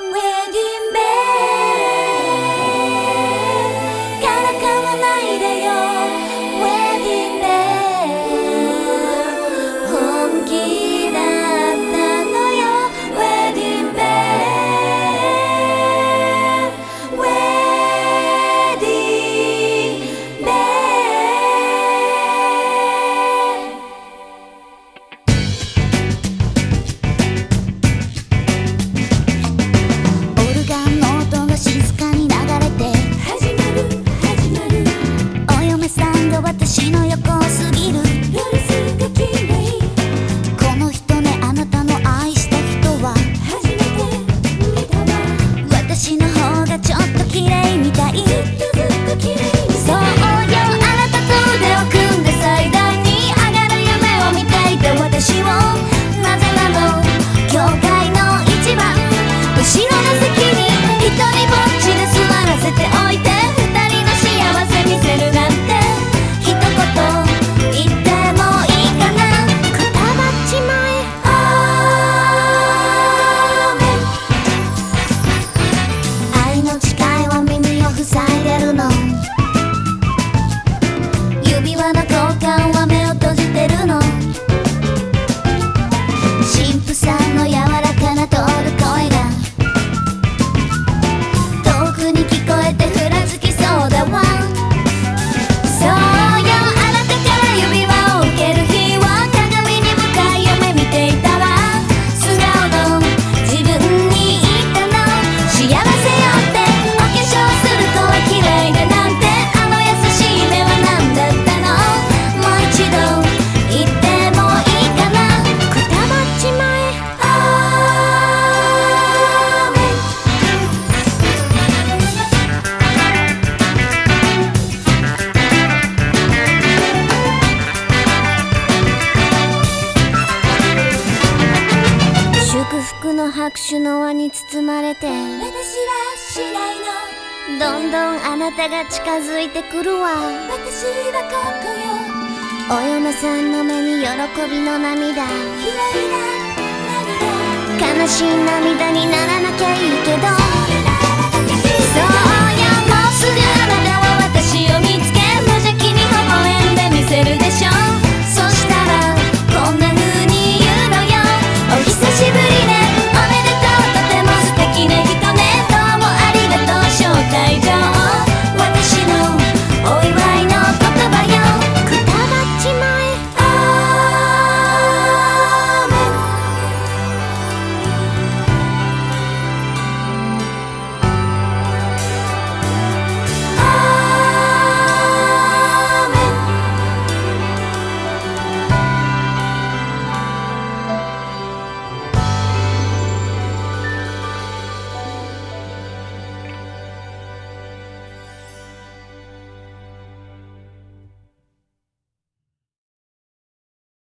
Where do 手の輪に包まれて私はしないのどんどんあなたが近づいてくるわ。私はここよ。お嫁さんの目に喜びの涙。綺麗な涙悲しい涙にならなきゃいいけど